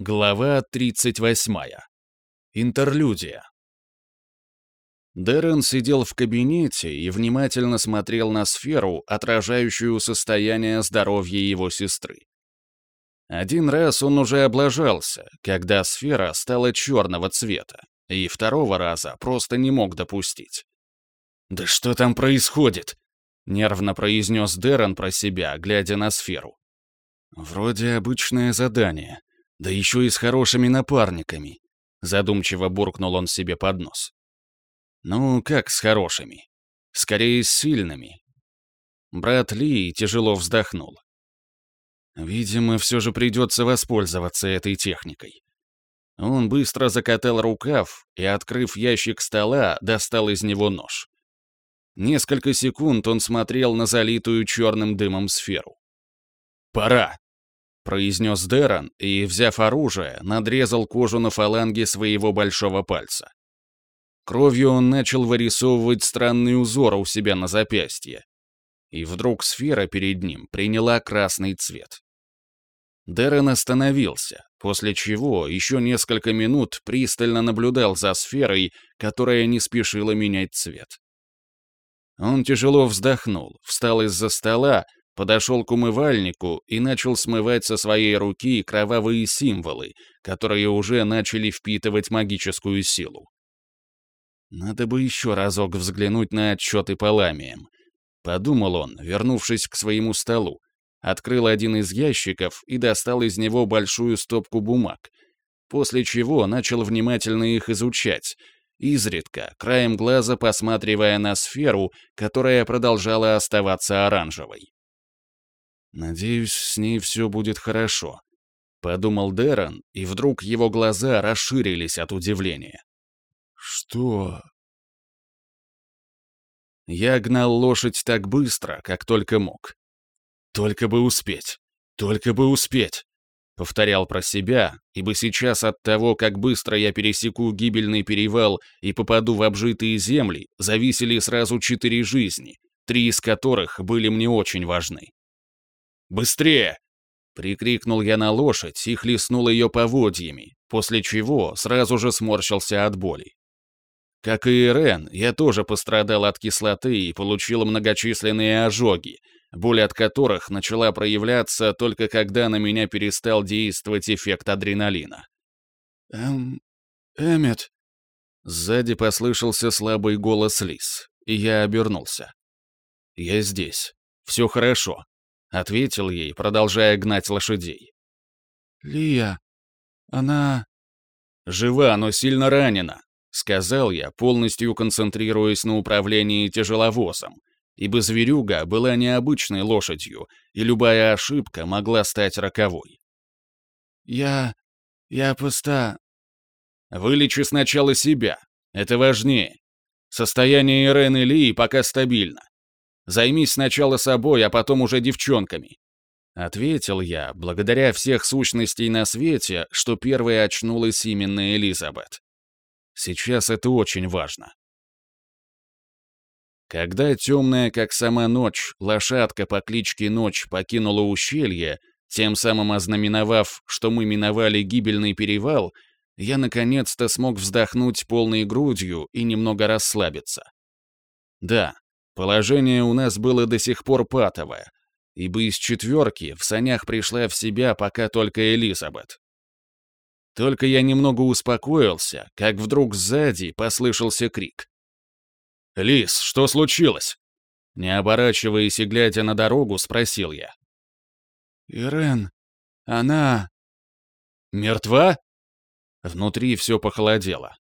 Глава 38. Интерлюдия. Дэрен сидел в кабинете и внимательно смотрел на сферу, отражающую состояние здоровья его сестры. Один раз он уже облажался, когда сфера стала черного цвета, и второго раза просто не мог допустить. «Да что там происходит?» — нервно произнес Дэрен про себя, глядя на сферу. «Вроде обычное задание», да еще и с хорошими напарниками. Задумчиво буркнул он себе под нос. Ну, как с хорошими? Скорее, с сильными. Брат Ли тяжело вздохнул. Видимо, все же придется воспользоваться этой техникой. Он быстро закатал рукав и, открыв ящик стола, достал из него нож. Несколько секунд он смотрел на залитую черным дымом сферу. «Пора!» Произнес Дэрон и, взяв оружие, надрезал кожу на фаланге своего большого пальца. Кровью он начал вырисовывать странный узор у себя на запястье. И вдруг сфера перед ним приняла красный цвет. Дэрон остановился, после чего еще несколько минут пристально наблюдал за сферой, которая не спешила менять цвет. Он тяжело вздохнул, встал из-за стола подошел к умывальнику и начал смывать со своей руки кровавые символы, которые уже начали впитывать магическую силу. Надо бы еще разок взглянуть на отчеты по ламиям. Подумал он, вернувшись к своему столу. Открыл один из ящиков и достал из него большую стопку бумаг, после чего начал внимательно их изучать, изредка, краем глаза посматривая на сферу, которая продолжала оставаться оранжевой. «Надеюсь, с ней все будет хорошо», — подумал Дэрон, и вдруг его глаза расширились от удивления. «Что?» Я гнал лошадь так быстро, как только мог. «Только бы успеть! Только бы успеть!» — повторял про себя, ибо сейчас от того, как быстро я пересеку гибельный перевал и попаду в обжитые земли, зависели сразу четыре жизни, три из которых были мне очень важны. Быстрее!» Прикрикнул я на лошадь и хлестнул ее поводьями, после чего сразу же сморщился от боли. Как и Ирен, я тоже пострадал от кислоты и получил многочисленные ожоги, боль от которых начала проявляться только когда на меня перестал действовать эффект адреналина. «Эм... Эммет...» Сзади послышался слабый голос Лис, и я обернулся. «Я здесь. Все хорошо ответил ей, продолжая гнать лошадей. «Лия, она...» «Жива, но сильно ранена», — сказал я, полностью концентрируясь на управлении тяжеловозом, ибо зверюга была необычной лошадью, и любая ошибка могла стать роковой. «Я... я пуста...» «Вылечи сначала себя, это важнее. Состояние Ирен и Лии пока стабильно. Займись сначала собой, а потом уже девчонками». Ответил я, благодаря всех сущностей на свете, что первой очнулась именно Элизабет. Сейчас это очень важно. Когда темная, как сама ночь, лошадка по кличке Ночь покинула ущелье, тем самым ознаменовав, что мы миновали гибельный перевал, я наконец-то смог вздохнуть полной грудью и немного расслабиться. Да, Положение у нас было до сих пор патовое, ибо из четверки в санях пришла в себя пока только Элизабет. Только я немного успокоился, как вдруг сзади послышался крик. «Лис, что случилось?» Не оборачиваясь и глядя на дорогу, спросил я. «Ирен, она...» «Мертва?» Внутри все похолодело.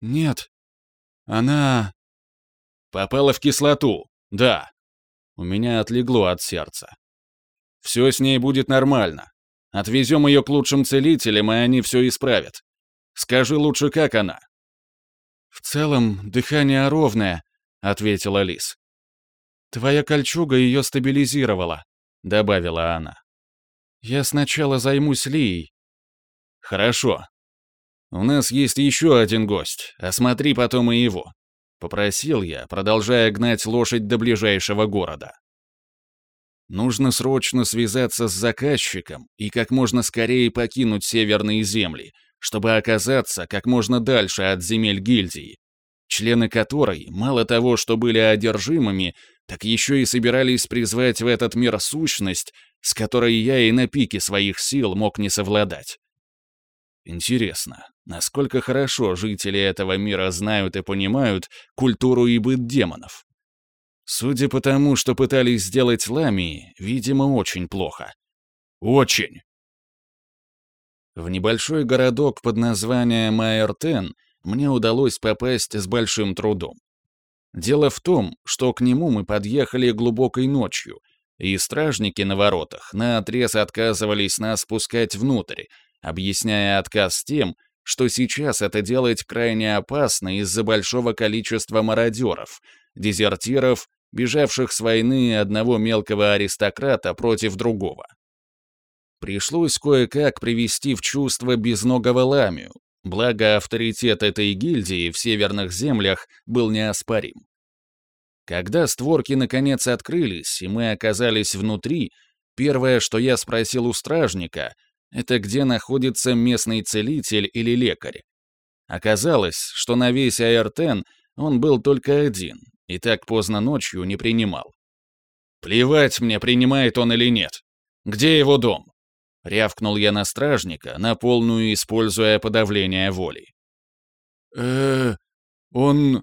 «Нет, она...» Попала в кислоту, да. У меня отлегло от сердца. Все с ней будет нормально. Отвезем ее к лучшим целителям, и они все исправят. Скажи лучше, как она?» «В целом, дыхание ровное», — ответила Лис. «Твоя кольчуга ее стабилизировала», — добавила она. «Я сначала займусь Лией». «Хорошо. У нас есть еще один гость, осмотри потом и его. — попросил я, продолжая гнать лошадь до ближайшего города. Нужно срочно связаться с заказчиком и как можно скорее покинуть северные земли, чтобы оказаться как можно дальше от земель гильдии, члены которой, мало того, что были одержимыми, так еще и собирались призвать в этот мир сущность, с которой я и на пике своих сил мог не совладать. Интересно, насколько хорошо жители этого мира знают и понимают культуру и быт демонов? Судя по тому, что пытались сделать ламии, видимо, очень плохо. Очень! В небольшой городок под названием Майертен мне удалось попасть с большим трудом. Дело в том, что к нему мы подъехали глубокой ночью, и стражники на воротах наотрез отказывались нас пускать внутрь, объясняя отказ тем, что сейчас это делать крайне опасно из-за большого количества мародеров, дезертиров бежавших с войны одного мелкого аристократа против другого. Пришлось кое-как привести в чувство безногого ламию, благо авторитет этой гильдии в северных землях был неоспорим. Когда створки наконец открылись, и мы оказались внутри, первое, что я спросил у стражника, это где находится местный целитель или лекарь. Оказалось, что на весь Аэртен он был только один, и так поздно ночью не принимал. «Плевать мне, принимает он или нет. Где его дом?» Рявкнул я на стражника, на полную используя подавление воли. э он...»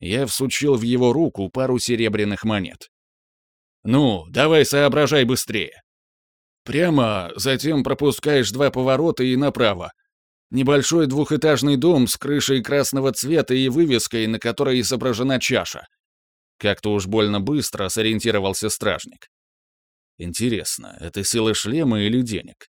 Я всучил в его руку пару серебряных монет. «Ну, давай соображай быстрее. Прямо, затем пропускаешь два поворота и направо. Небольшой двухэтажный дом с крышей красного цвета и вывеской, на которой изображена чаша. Как-то уж больно быстро сориентировался стражник. Интересно, это сила шлема или денег?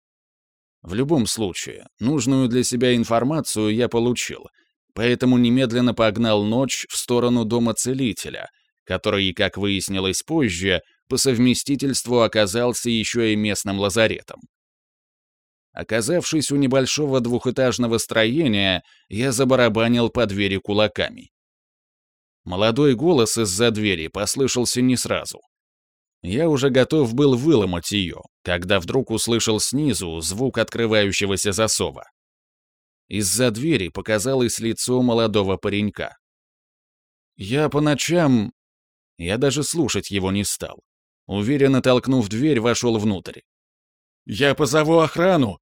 В любом случае, нужную для себя информацию я получил, поэтому немедленно погнал ночь в сторону дома целителя, который, как выяснилось позже, по совместительству оказался еще и местным лазаретом. Оказавшись у небольшого двухэтажного строения, я забарабанил по двери кулаками. Молодой голос из-за двери послышался не сразу. Я уже готов был выломать ее, когда вдруг услышал снизу звук открывающегося засова. Из-за двери показалось лицо молодого паренька. Я по ночам... Я даже слушать его не стал. Уверенно толкнув дверь, вошел внутрь. «Я позову охрану!»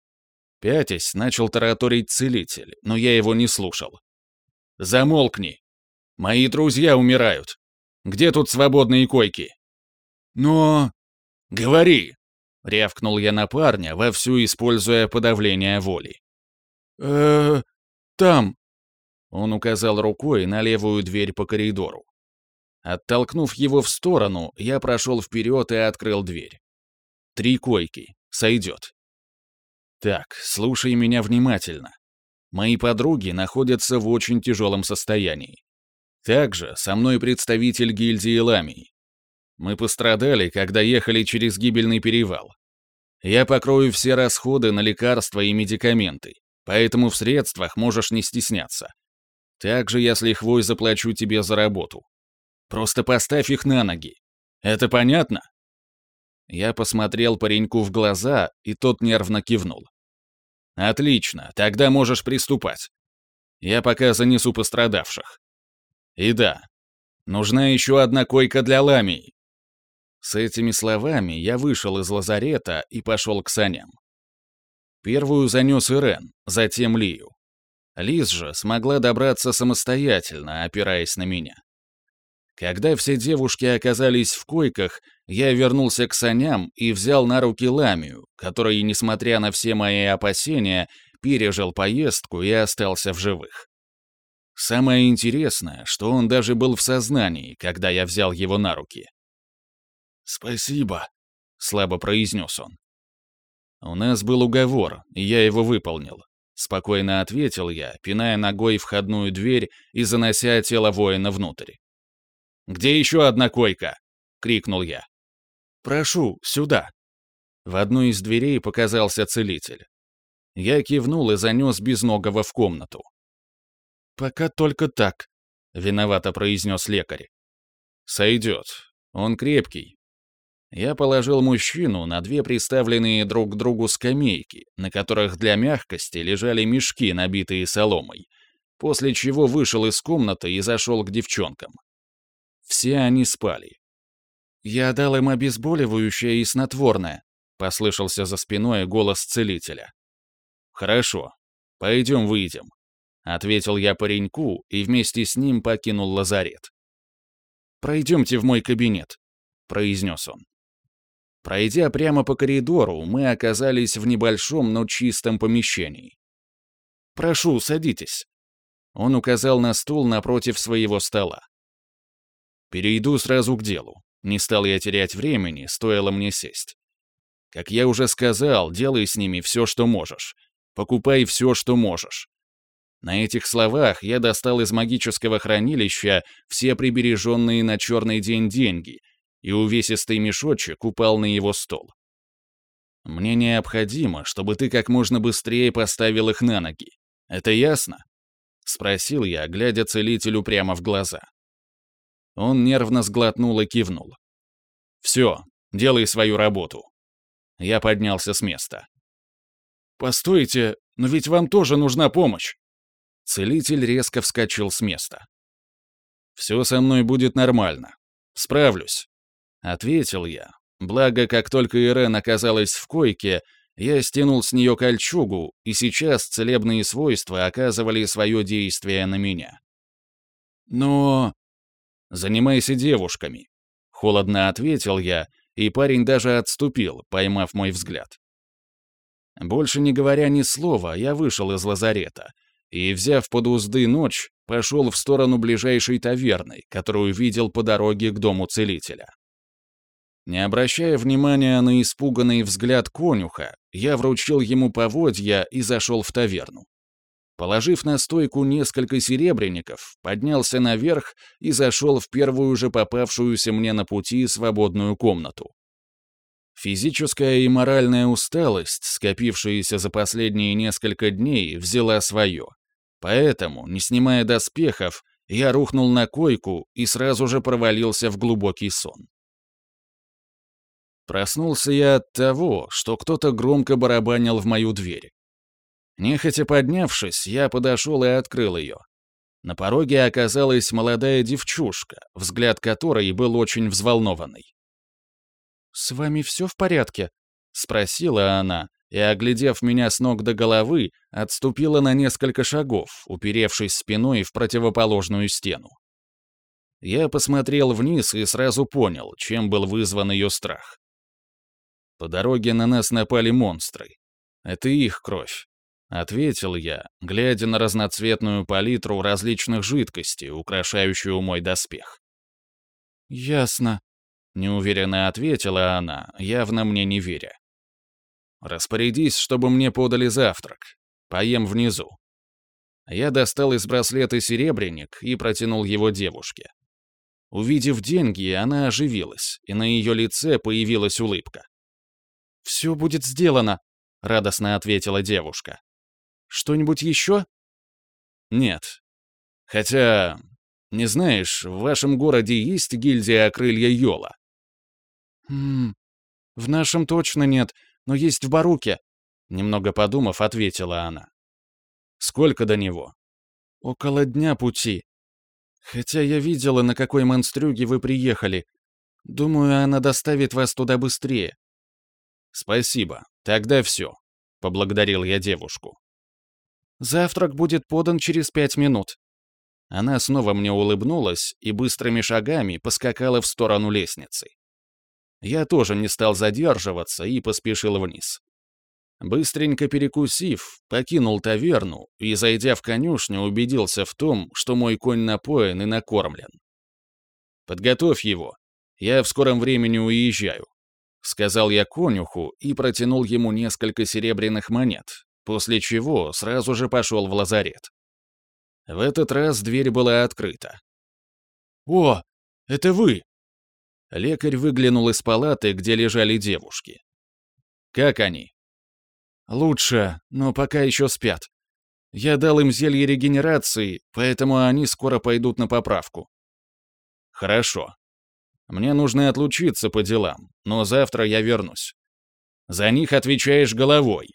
Пятясь, начал тараторить целитель, но я его не слушал. «Замолкни! Мои друзья умирают! Где тут свободные койки?» «Но...» «Говори!» — рявкнул я на парня, вовсю используя подавление воли. э там...» Он указал рукой на левую дверь по коридору. Оттолкнув его в сторону, я прошел вперед и открыл дверь. Три койки. Сойдет. Так, слушай меня внимательно. Мои подруги находятся в очень тяжелом состоянии. Также со мной представитель гильдии Ламии. Мы пострадали, когда ехали через гибельный перевал. Я покрою все расходы на лекарства и медикаменты, поэтому в средствах можешь не стесняться. Также я с лихвой заплачу тебе за работу. Просто поставь их на ноги. Это понятно?» Я посмотрел пареньку в глаза, и тот нервно кивнул. Отлично, тогда можешь приступать. Я пока занесу пострадавших. И да, нужна еще одна койка для ламий. С этими словами я вышел из лазарета и пошел к саням. Первую занес Ирен, затем Лию. Лиз же смогла добраться самостоятельно, опираясь на меня. Когда все девушки оказались в койках, я вернулся к саням и взял на руки Ламию, который, несмотря на все мои опасения, пережил поездку и остался в живых. Самое интересное, что он даже был в сознании, когда я взял его на руки. «Спасибо», — слабо произнес он. «У нас был уговор, и я его выполнил», — спокойно ответил я, пиная ногой входную дверь и занося тело воина внутрь. «Где еще одна койка?» — крикнул я. «Прошу, сюда». В одной из дверей показался целитель. Я кивнул и занес безногого в комнату. «Пока только так», — виновато произнес лекарь. «Сойдет. Он крепкий». Я положил мужчину на две приставленные друг к другу скамейки, на которых для мягкости лежали мешки, набитые соломой, после чего вышел из комнаты и зашел к девчонкам. Все они спали. «Я дал им обезболивающее и снотворное», — послышался за спиной голос целителя. «Хорошо. Пойдем выйдем», — ответил я пареньку и вместе с ним покинул лазарет. «Пройдемте в мой кабинет», — произнес он. Пройдя прямо по коридору, мы оказались в небольшом, но чистом помещении. «Прошу, садитесь». Он указал на стул напротив своего стола. Перейду сразу к делу. Не стал я терять времени, стоило мне сесть. Как я уже сказал, делай с ними все, что можешь. Покупай все, что можешь. На этих словах я достал из магического хранилища все прибереженные на черный день деньги — и увесистый мешочек упал на его стол. «Мне необходимо, чтобы ты как можно быстрее поставил их на ноги. Это ясно?» — спросил я, глядя целителю прямо в глаза. Он нервно сглотнул и кивнул. «Все, делай свою работу». Я поднялся с места. «Постойте, но ведь вам тоже нужна помощь!» Целитель резко вскочил с места. «Все со мной будет нормально. Справлюсь. Ответил я. Благо, как только Ирен оказалась в койке, я стянул с нее кольчугу, и сейчас целебные свойства оказывали свое действие на меня. Но... «Занимайся девушками», — холодно ответил я, и парень даже отступил, поймав мой взгляд. Больше не говоря ни слова, я вышел из лазарета и, взяв под узды ночь, пошел в сторону ближайшей таверны, которую видел по дороге к дому целителя. Не обращая внимания на испуганный взгляд конюха, я вручил ему поводья и зашел в таверну. Положив на стойку несколько серебряников, поднялся наверх и зашел в первую же попавшуюся мне на пути свободную комнату. Физическая и моральная усталость, скопившаяся за последние несколько дней, взяла свое. Поэтому, не снимая доспехов, я рухнул на койку и сразу же провалился в глубокий сон. Проснулся я от того, что кто-то громко барабанил в мою дверь. Нехотя поднявшись, я подошел и открыл ее. На пороге оказалась молодая девчушка, взгляд которой был очень взволнованный. «С вами все в порядке?» — спросила она, и, оглядев меня с ног до головы, отступила на несколько шагов, уперевшись спиной в противоположную стену. Я посмотрел вниз и сразу понял, чем был вызван ее страх. По дороге на нас напали монстры. Это их кровь. Ответил я, глядя на разноцветную палитру различных жидкостей, украшающую мой доспех. «Ясно», — неуверенно ответила она, явно мне не веря. «Распорядись, чтобы мне подали завтрак. Поем внизу». Я достал из браслета серебряник и протянул его девушке. Увидев деньги, она оживилась, и на ее лице появилась улыбка. «Все будет сделано», — радостно ответила девушка. «Что-нибудь еще?» «Нет. Хотя, не знаешь, в вашем городе есть гильдия крылья Йола?» «Хм, в нашем точно нет, но есть в Баруке», — немного подумав, ответила она. «Сколько до него?» «Около дня пути. Хотя я видела, на какой монстрюге вы приехали. Думаю, она доставит вас туда быстрее. «Спасибо. Тогда все», — поблагодарил я девушку. «Завтрак будет подан через пять минут». Она снова мне улыбнулась и быстрыми шагами поскакала в сторону лестницы. Я тоже не стал задерживаться и поспешил вниз. Быстренько перекусив, покинул таверну и, зайдя в конюшню, убедился в том, что мой конь напоен и накормлен. «Подготовь его. Я в скором времени уезжаю. Сказал я конюху и протянул ему несколько серебряных монет, после чего сразу же пошел в лазарет. В этот раз дверь была открыта. «О, это вы!» Лекарь выглянул из палаты, где лежали девушки. «Как они?» «Лучше, но пока еще спят. Я дал им зелье регенерации, поэтому они скоро пойдут на поправку». «Хорошо. Мне нужно отлучиться по делам, но завтра я вернусь. За них отвечаешь головой», —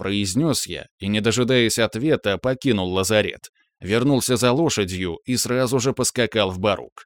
произнес я и, не дожидаясь ответа, покинул лазарет, вернулся за лошадью и сразу же поскакал в барук.